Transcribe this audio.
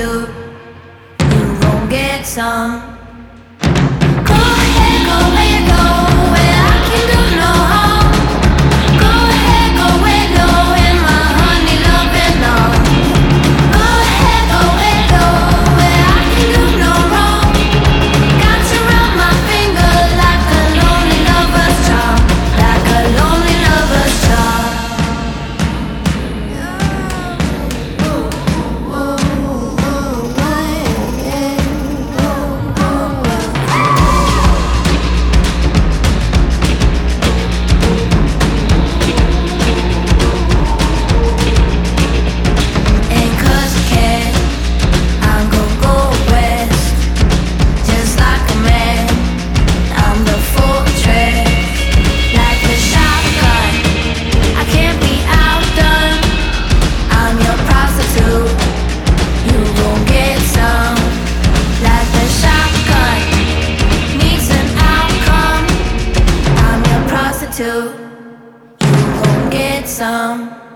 you won't get some. to. You gon' get some.